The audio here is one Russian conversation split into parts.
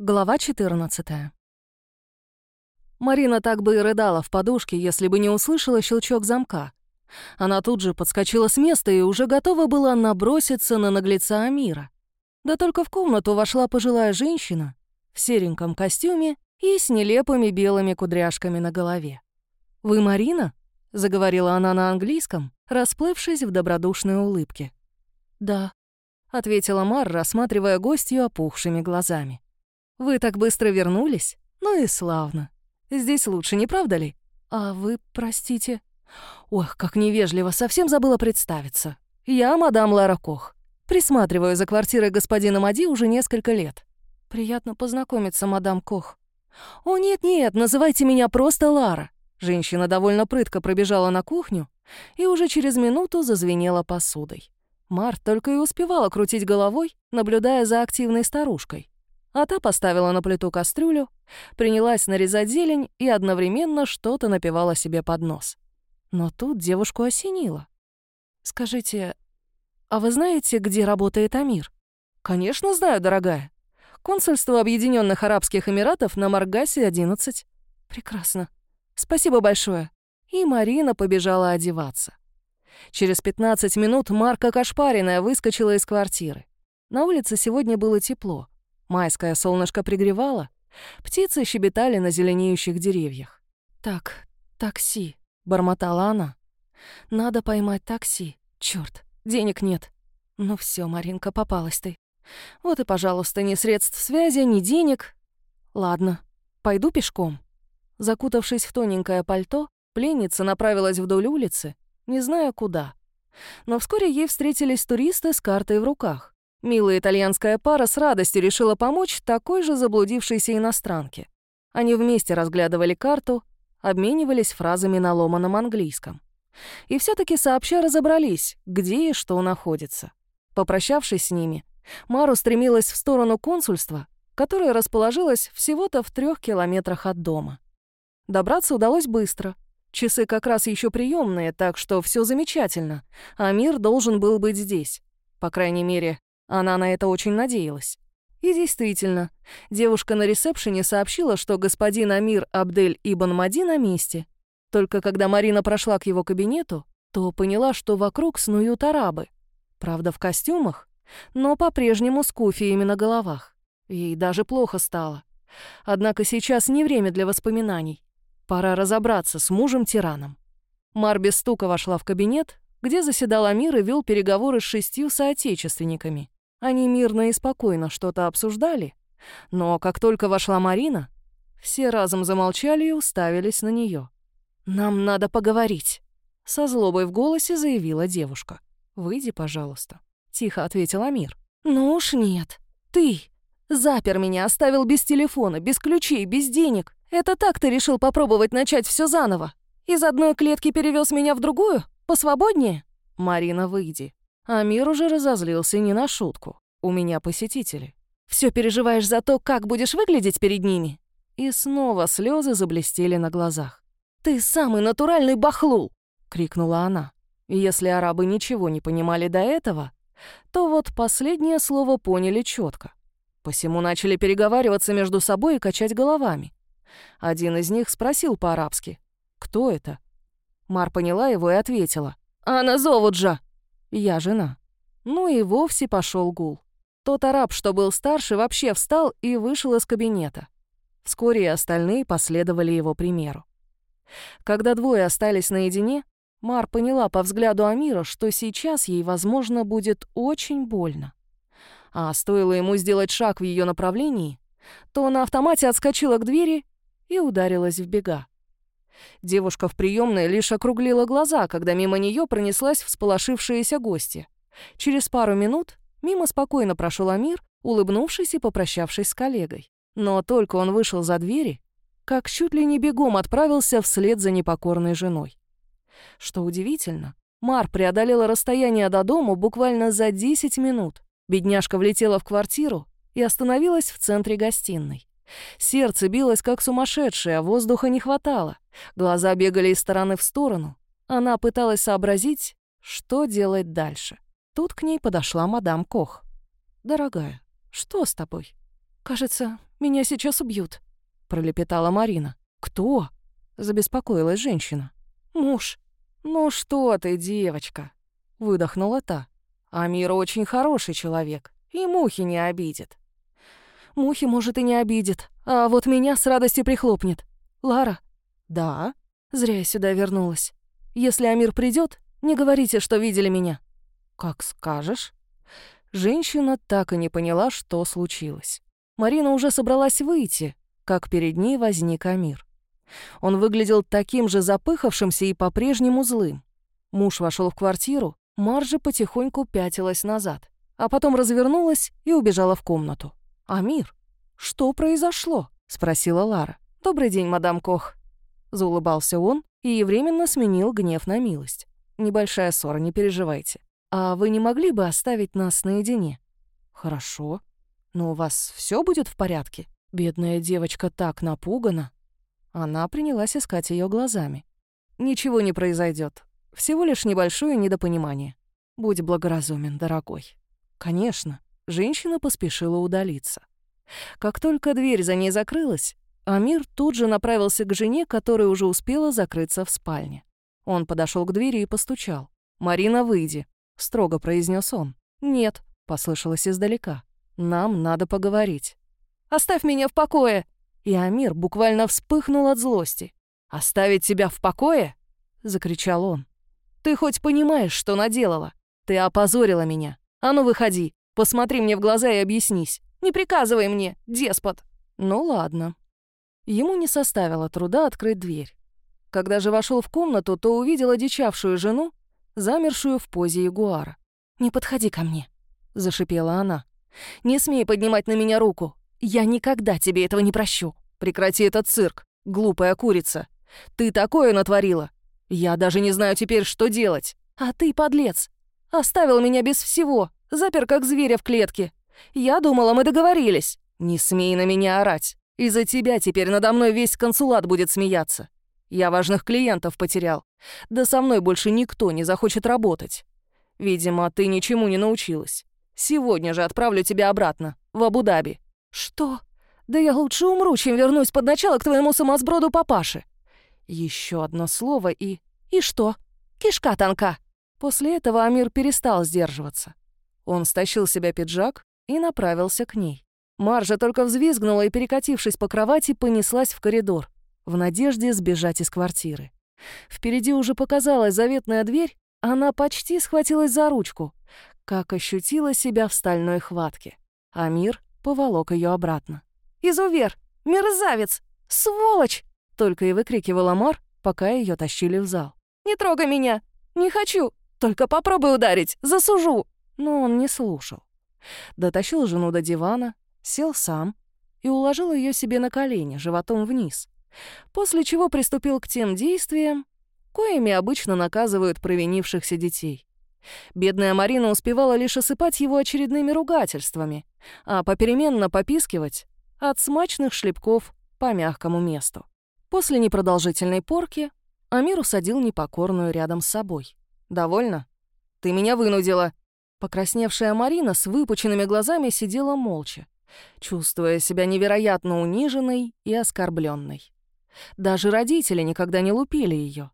Глава 14. Марина так бы и рыдала в подушке, если бы не услышала щелчок замка. Она тут же подскочила с места и уже готова была наброситься на наглеца Амира. Да только в комнату вошла пожилая женщина в сереньком костюме и с нелепыми белыми кудряшками на голове. «Вы Марина?» — заговорила она на английском, расплывшись в добродушной улыбке. «Да», — ответила Мар, рассматривая гостью опухшими глазами. «Вы так быстро вернулись? Ну и славно. Здесь лучше, не правда ли? А вы, простите...» «Ох, как невежливо, совсем забыла представиться. Я мадам Лара Кох. Присматриваю за квартирой господина Мади уже несколько лет. Приятно познакомиться, мадам Кох. О, нет-нет, называйте меня просто Лара». Женщина довольно прытко пробежала на кухню и уже через минуту зазвенела посудой. Март только и успевала крутить головой, наблюдая за активной старушкой. А та поставила на плиту кастрюлю, принялась нарезать зелень и одновременно что-то напивала себе под нос. Но тут девушку осенило. «Скажите, а вы знаете, где работает Амир?» «Конечно знаю, дорогая. Консульство Объединенных Арабских Эмиратов на Маргасе, 11». «Прекрасно. Спасибо большое». И Марина побежала одеваться. Через 15 минут Марка Кашпарина выскочила из квартиры. На улице сегодня было тепло. Майское солнышко пригревало, птицы щебетали на зеленеющих деревьях. «Так, такси», — бормотала она. «Надо поймать такси. Чёрт, денег нет». «Ну все, Маринка, попалась ты. Вот и, пожалуйста, ни средств связи, ни денег. Ладно, пойду пешком». Закутавшись в тоненькое пальто, пленница направилась вдоль улицы, не зная куда. Но вскоре ей встретились туристы с картой в руках. Милая итальянская пара с радостью решила помочь такой же заблудившейся иностранке. Они вместе разглядывали карту, обменивались фразами на ломаном английском. И все таки сообща разобрались, где и что находится. Попрощавшись с ними, Мару стремилась в сторону консульства, которое расположилось всего-то в трех километрах от дома. Добраться удалось быстро. Часы как раз еще приемные, так что все замечательно, а мир должен был быть здесь. По крайней мере, она на это очень надеялась. И действительно, девушка на ресепшене сообщила, что господин Амир Абдель Ибн Мади на месте. Только когда Марина прошла к его кабинету, то поняла, что вокруг снуют арабы. Правда, в костюмах, но по-прежнему с куфиями на головах. Ей даже плохо стало. Однако сейчас не время для воспоминаний. Пора разобраться с мужем-тираном. Мар без стука вошла в кабинет, где заседал Амир и вел переговоры с шестью соотечественниками. Они мирно и спокойно что-то обсуждали, но как только вошла Марина, все разом замолчали и уставились на нее. «Нам надо поговорить», — со злобой в голосе заявила девушка. «Выйди, пожалуйста», — тихо ответил Амир. «Ну уж нет. Ты запер меня, оставил без телефона, без ключей, без денег. Это так ты решил попробовать начать все заново? Из одной клетки перевез меня в другую? Посвободнее?» «Марина, выйди», Амир уже разозлился не на шутку. У меня посетители. Все переживаешь за то, как будешь выглядеть перед ними?» И снова слезы заблестели на глазах. «Ты самый натуральный бахлул!» — крикнула она. Если арабы ничего не понимали до этого, то вот последнее слово поняли четко. Посему начали переговариваться между собой и качать головами. Один из них спросил по-арабски. «Кто это?» Мар поняла его и ответила. «Она Зовуджа!» Я жена. Ну и вовсе пошел гул. Тот араб, что был старше, вообще встал и вышел из кабинета. Вскоре и остальные последовали его примеру. Когда двое остались наедине, Мар поняла по взгляду Амира, что сейчас ей, возможно, будет очень больно. А стоило ему сделать шаг в ее направлении, то на автомате отскочила к двери и ударилась в бега. Девушка в приемной лишь округлила глаза, когда мимо нее пронеслась всполошившаяся гостья. Через пару минут мимо спокойно прошел Амир, улыбнувшись и попрощавшись с коллегой. Но только он вышел за двери, как чуть ли не бегом отправился вслед за непокорной женой. Что удивительно, Мар преодолела расстояние до дома буквально за 10 минут. Бедняжка влетела в квартиру и остановилась в центре гостиной. Сердце билось как сумасшедшее, а воздуха не хватало. Глаза бегали из стороны в сторону. Она пыталась сообразить, что делать дальше. Тут к ней подошла мадам Кох. «Дорогая, что с тобой? «Кажется, меня сейчас убьют», — пролепетала Марина. «Кто?» — забеспокоилась женщина. «Муж». «Ну что ты, девочка?» — выдохнула та. «Амир очень хороший человек и мухи не обидит». «Мухи, может, и не обидит, а вот меня с радостью прихлопнет. Лара?» «Да?» «Зря я сюда вернулась. Если Амир придет, не говорите, что видели меня». «Как скажешь». Женщина так и не поняла, что случилось. Марина уже собралась выйти, как перед ней возник Амир. Он выглядел таким же запыхавшимся и по-прежнему злым. Муж вошел в квартиру, Маржа потихоньку пятилась назад, а потом развернулась и убежала в комнату. «Амир, что произошло?» — спросила Лара. «Добрый день, мадам Кох». Заулыбался он и временно сменил гнев на милость. «Небольшая ссора, не переживайте. А вы не могли бы оставить нас наедине?» «Хорошо. Но у вас все будет в порядке?» Бедная девочка так напугана. Она принялась искать ее глазами. «Ничего не произойдет. Всего лишь небольшое недопонимание. Будь благоразумен, дорогой». «Конечно». Женщина поспешила удалиться. Как только дверь за ней закрылась, Амир тут же направился к жене, которая уже успела закрыться в спальне. Он подошел к двери и постучал. «Марина, выйди», — строго произнес он. «Нет», — послышалось издалека. «Нам надо поговорить». «Оставь меня в покое!» И Амир буквально вспыхнул от злости. «Оставить тебя в покое?» — закричал он. «Ты хоть понимаешь, что наделала? Ты опозорила меня. А ну выходи, посмотри мне в глаза и объяснись. Не приказывай мне, деспот!» Ну ладно. Ему не составило труда открыть дверь. Когда же вошел в комнату, то увидел одичавшую жену, замершую в позе ягуара. «Не подходи ко мне», — зашипела она. «Не смей поднимать на меня руку. Я никогда тебе этого не прощу. Прекрати этот цирк, глупая курица. Ты такое натворила. Я даже не знаю теперь, что делать. А ты, подлец, оставил меня без всего, запер как зверя в клетке. Я думала, мы договорились. Не смей на меня орать. Из-за тебя теперь надо мной весь консулат будет смеяться. Я важных клиентов потерял. Да со мной больше никто не захочет работать. Видимо, ты ничему не научилась. Сегодня же отправлю тебя обратно, в Абу-Даби. «Что? Да я лучше умру, чем вернусь под начало к твоему самосброду папаше». Еще одно слово и... И что? Кишка тонка. После этого Амир перестал сдерживаться. Он стащил себя пиджак и направился к ней. Маржа только взвизгнула и, перекатившись по кровати, понеслась в коридор, в надежде сбежать из квартиры. Впереди уже показалась заветная дверь, она почти схватилась за ручку, как ощутила себя в стальной хватке. Амир поволок ее обратно. «Изувер! Мерзавец! Сволочь!» Только и выкрикивала Мар, пока ее тащили в зал. «Не трогай меня! Не хочу! Только попробуй ударить! Засужу!» Но он не слушал. Дотащил жену до дивана, сел сам и уложил ее себе на колени, животом вниз, после чего приступил к тем действиям, коими обычно наказывают провинившихся детей. Бедная Марина успевала лишь осыпать его очередными ругательствами, а попеременно попискивать от смачных шлепков по мягкому месту. После непродолжительной порки Амир усадил непокорную рядом с собой. «Довольно? Ты меня вынудила!» Покрасневшая Марина с выпученными глазами сидела молча, чувствуя себя невероятно униженной и оскорбленной. Даже родители никогда не лупили ее.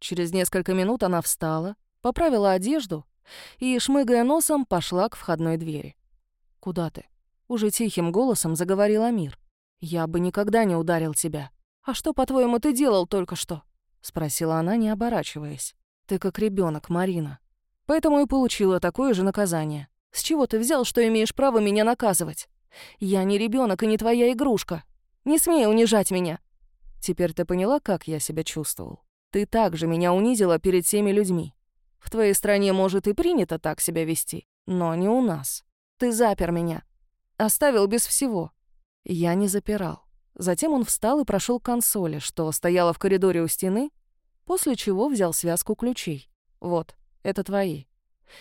Через несколько минут она встала, поправила одежду и, шмыгая носом, пошла к входной двери. «Куда ты?» — уже тихим голосом заговорил Амир. «Я бы никогда не ударил тебя. А что, по-твоему, ты делал только что?» — спросила она, не оборачиваясь. «Ты как ребенок, Марина. Поэтому и получила такое же наказание. С чего ты взял, что имеешь право меня наказывать? Я не ребенок и не твоя игрушка. Не смей унижать меня». Теперь ты поняла, как я себя чувствовал? Ты также меня унизила перед всеми людьми. В твоей стране, может, и принято так себя вести, но не у нас. Ты запер меня. Оставил без всего. Я не запирал. Затем он встал и прошел к консоли, что стояла в коридоре у стены, после чего взял связку ключей. Вот, это твои.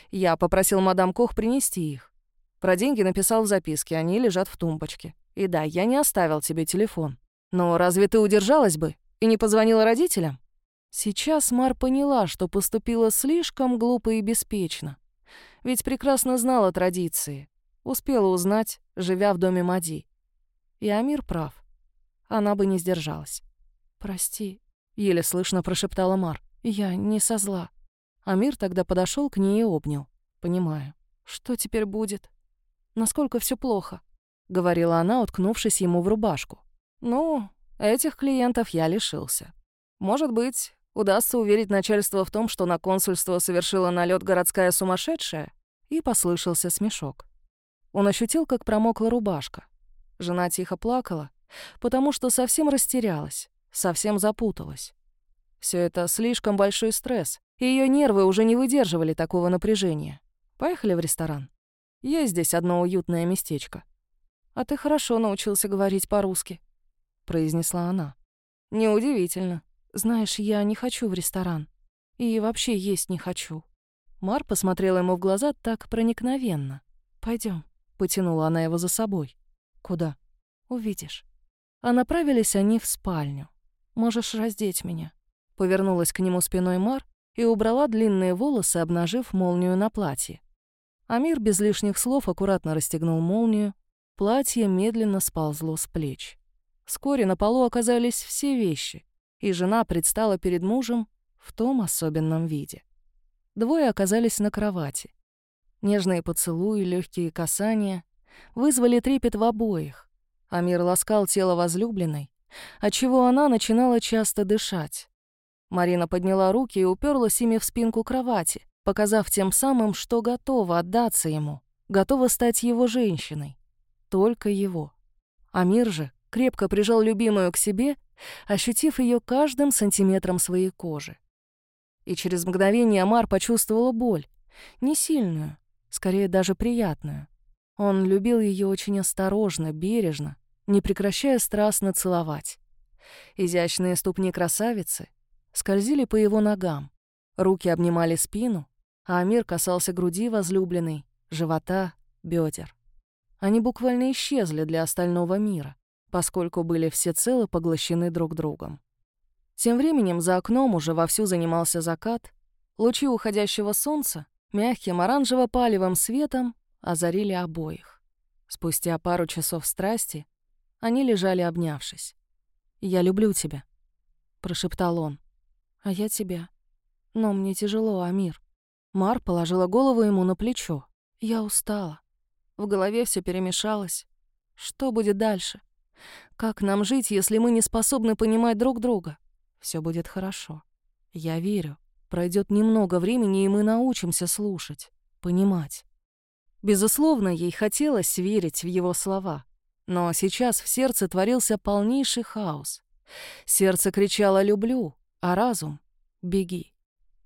Я попросил мадам Кох принести их. Про деньги написал в записке, они лежат в тумбочке. И да, я не оставил тебе телефон. Но разве ты удержалась бы и не позвонила родителям? Сейчас Мар поняла, что поступила слишком глупо и беспечно. Ведь прекрасно знала традиции. Успела узнать, живя в доме Мади. И Амир прав. Она бы не сдержалась. «Прости», — еле слышно прошептала Мар. «Я не со зла». Амир тогда подошел к ней и обнял. «Понимаю. Что теперь будет? Насколько все плохо?» — говорила она, уткнувшись ему в рубашку. «Ну, этих клиентов я лишился. Может быть, удастся уверить начальство в том, что на консульство совершила налет городская сумасшедшая?» И послышался смешок. Он ощутил, как промокла рубашка. Жена тихо плакала, потому что совсем растерялась, совсем запуталась. Все это слишком большой стресс, ее нервы уже не выдерживали такого напряжения. Поехали в ресторан. Есть здесь одно уютное местечко. А ты хорошо научился говорить по-русски, произнесла она. Неудивительно. Знаешь, я не хочу в ресторан. И вообще есть не хочу. Мар посмотрела ему в глаза так проникновенно. Пойдем, потянула она его за собой. Куда? Увидишь. А направились они в спальню. Можешь раздеть меня. Повернулась к нему спиной Мар и убрала длинные волосы, обнажив молнию на платье. Амир без лишних слов аккуратно расстегнул молнию, платье медленно сползло с плеч. Вскоре на полу оказались все вещи, и жена предстала перед мужем в том особенном виде. Двое оказались на кровати. Нежные поцелуи, легкие касания вызвали трепет в обоих. Амир ласкал тело возлюбленной, отчего она начинала часто дышать. Марина подняла руки и уперлась ими в спинку кровати, показав тем самым, что готова отдаться ему, готова стать его женщиной. Только его. Амир же крепко прижал любимую к себе, ощутив ее каждым сантиметром своей кожи. И через мгновение Амар почувствовала боль, не сильную, скорее даже приятную. Он любил ее очень осторожно, бережно, не прекращая страстно целовать. Изящные ступни красавицы — скользили по его ногам. Руки обнимали спину, а Амир касался груди возлюбленной, живота, бедер. Они буквально исчезли для остального мира, поскольку были всецело поглощены друг другом. Тем временем за окном уже вовсю занимался закат, лучи уходящего солнца мягким оранжево-палевым светом озарили обоих. Спустя пару часов страсти они лежали обнявшись. «Я люблю тебя», — прошептал он а я тебя. Но мне тяжело, Амир». Мар положила голову ему на плечо. Я устала. В голове все перемешалось. Что будет дальше? Как нам жить, если мы не способны понимать друг друга? Все будет хорошо. Я верю. Пройдет немного времени, и мы научимся слушать, понимать. Безусловно, ей хотелось верить в его слова. Но сейчас в сердце творился полнейший хаос. Сердце кричало «люблю», а разум — беги.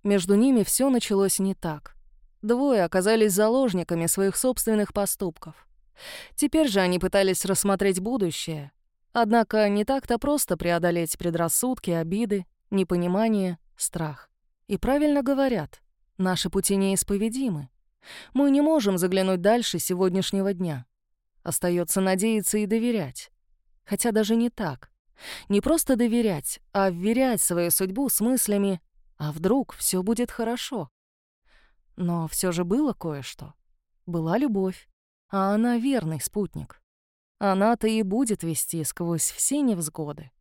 Между ними все началось не так. Двое оказались заложниками своих собственных поступков. Теперь же они пытались рассмотреть будущее. Однако не так-то просто преодолеть предрассудки, обиды, непонимание, страх. И правильно говорят, наши пути неисповедимы. Мы не можем заглянуть дальше сегодняшнего дня. Остается надеяться и доверять. Хотя даже не так. Не просто доверять, а вверять свою судьбу с мыслями «а вдруг все будет хорошо?». Но все же было кое-что. Была любовь, а она верный спутник. Она-то и будет вести сквозь все невзгоды.